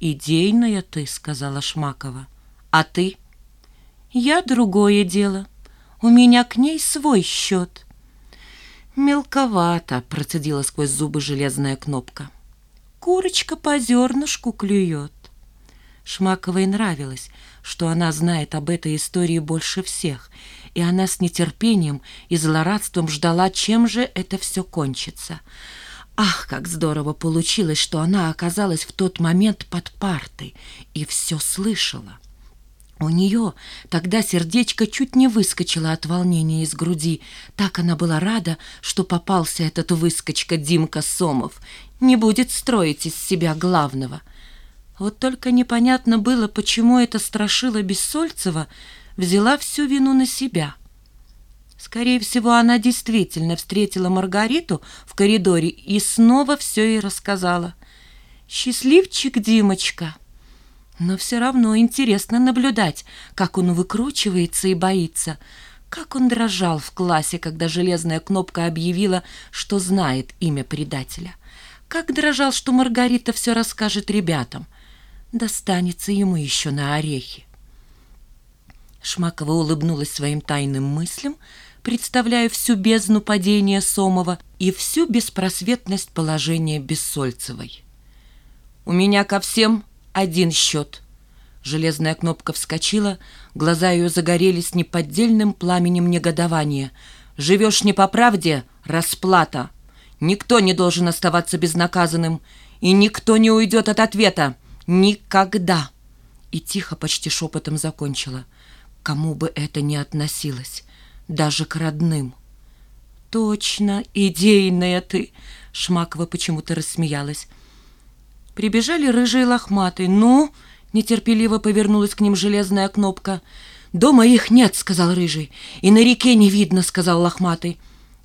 «Идейная ты», — сказала Шмакова. «А ты?» «Я другое дело. У меня к ней свой счет». «Мелковато», — процедила сквозь зубы железная кнопка. «Курочка по зернышку клюет». Шмаковой нравилось, что она знает об этой истории больше всех, и она с нетерпением и злорадством ждала, чем же это все кончится. Ах, как здорово получилось, что она оказалась в тот момент под партой и все слышала. У нее тогда сердечко чуть не выскочило от волнения из груди. Так она была рада, что попался этот выскочка Димка Сомов. Не будет строить из себя главного. Вот только непонятно было, почему эта страшила Бессольцева взяла всю вину на себя. Скорее всего, она действительно встретила Маргариту в коридоре и снова все ей рассказала. «Счастливчик Димочка!» Но все равно интересно наблюдать, как он выкручивается и боится, как он дрожал в классе, когда железная кнопка объявила, что знает имя предателя, как дрожал, что Маргарита все расскажет ребятам. Достанется ему еще на орехи. Шмакова улыбнулась своим тайным мыслям, представляя всю бездну падения Сомова и всю беспросветность положения Бессольцевой. «У меня ко всем один счет». Железная кнопка вскочила, глаза ее загорелись неподдельным пламенем негодования. «Живешь не по правде — расплата. Никто не должен оставаться безнаказанным, и никто не уйдет от ответа. Никогда!» И тихо, почти шепотом закончила. «Кому бы это ни относилось, даже к родным». «Точно, идейная ты!» Шмакова почему-то рассмеялась. Прибежали рыжие лохматые. «Ну?» — нетерпеливо повернулась к ним железная кнопка. «Дома их нет», — сказал рыжий. «И на реке не видно», — сказал лохматый.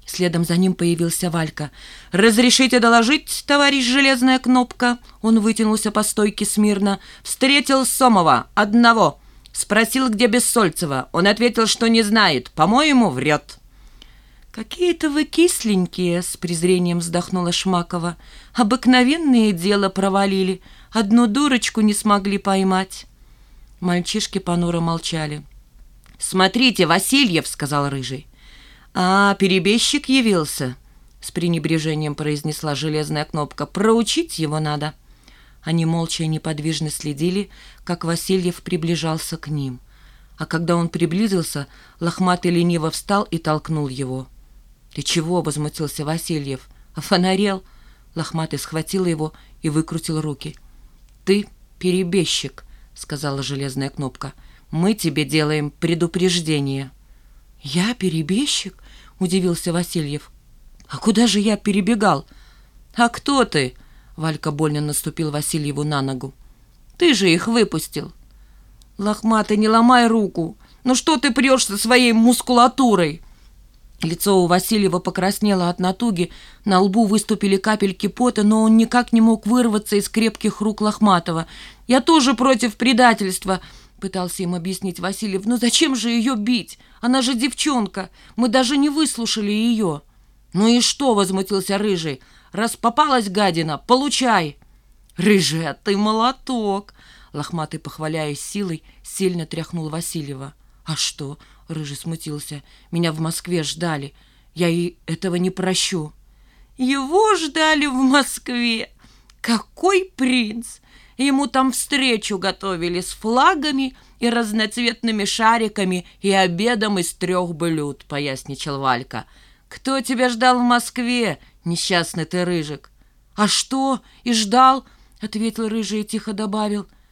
Следом за ним появился Валька. «Разрешите доложить, товарищ железная кнопка?» Он вытянулся по стойке смирно. «Встретил Сомова, одного. Спросил, где Бессольцева. Он ответил, что не знает. По-моему, врет». «Какие-то вы кисленькие», — с презрением вздохнула Шмакова. «Обыкновенные дело провалили. Одну дурочку не смогли поймать». Мальчишки понуро молчали. «Смотрите, Васильев», — сказал Рыжий. «А, перебежчик явился», — с пренебрежением произнесла железная кнопка. «Проучить его надо». Они молча и неподвижно следили, как Васильев приближался к ним. А когда он приблизился, лохматый лениво встал и толкнул его. «Ты чего?» — возмутился Васильев. «Офонарел?» Лохматый схватил его и выкрутил руки. «Ты перебежчик», — сказала железная кнопка. «Мы тебе делаем предупреждение». «Я перебежчик?» — удивился Васильев. «А куда же я перебегал?» «А кто ты?» — Валька больно наступил Васильеву на ногу. «Ты же их выпустил». «Лохматый, не ломай руку! Ну что ты прешься своей мускулатурой?» Лицо у Васильева покраснело от натуги, на лбу выступили капельки пота, но он никак не мог вырваться из крепких рук Лохматова. «Я тоже против предательства», — пытался им объяснить Васильев. «Но зачем же ее бить? Она же девчонка. Мы даже не выслушали ее». «Ну и что?» — возмутился Рыжий. «Раз попалась гадина, получай!» «Рыжий, а ты молоток!» Лохматый, похваляясь силой, сильно тряхнул Васильева. «А что?» — Рыжий смутился. «Меня в Москве ждали. Я и этого не прощу». «Его ждали в Москве? Какой принц! Ему там встречу готовили с флагами и разноцветными шариками и обедом из трех блюд», — поясничал Валька. «Кто тебя ждал в Москве, несчастный ты, Рыжик?» «А что? И ждал?» — ответил Рыжий и тихо добавил —